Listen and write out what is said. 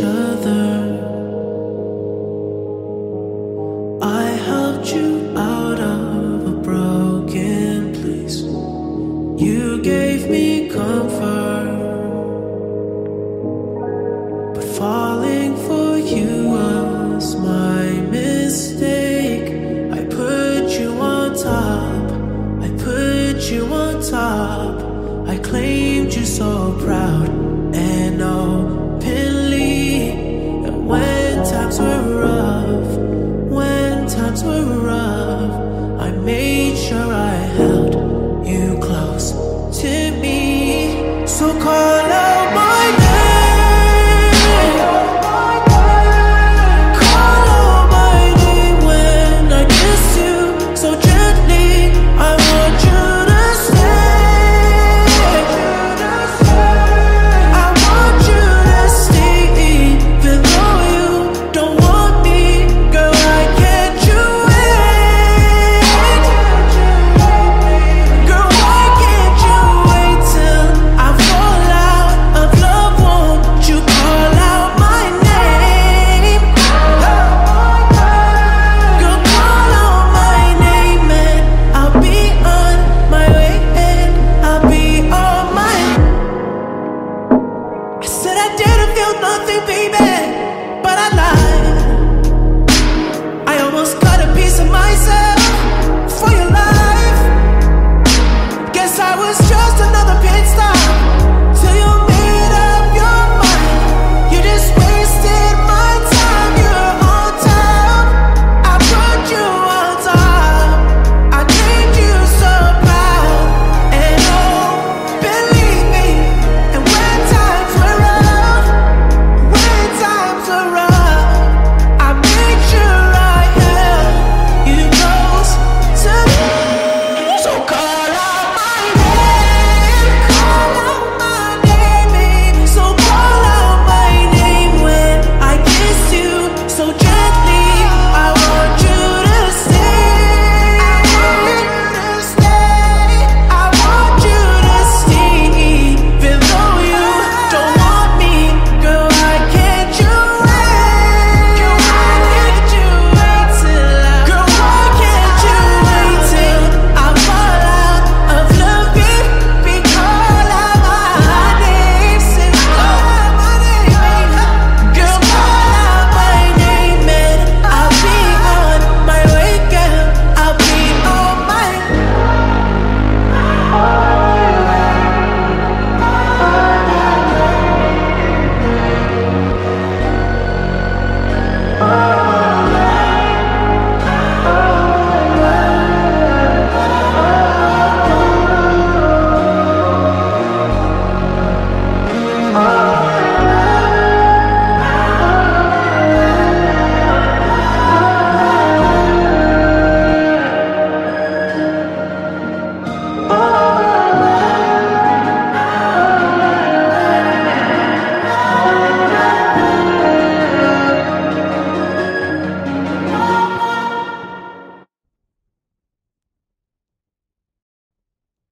other. I helped you out of a broken place. You gave me comfort. But falling for you was my mistake. I put you on top. I put you on top. I claimed you so proud. And oh, times were